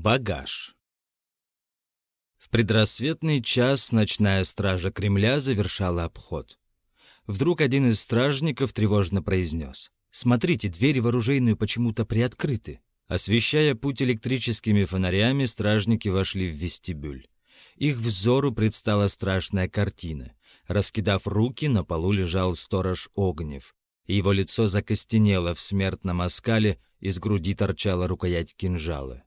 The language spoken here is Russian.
Багаж. В предрассветный час ночная стража Кремля завершала обход. Вдруг один из стражников тревожно произнес. «Смотрите, двери в оружейную почему-то приоткрыты». Освещая путь электрическими фонарями, стражники вошли в вестибюль. Их взору предстала страшная картина. Раскидав руки, на полу лежал сторож Огнев, и его лицо закостенело в смертном оскале, из груди торчала рукоять кинжала.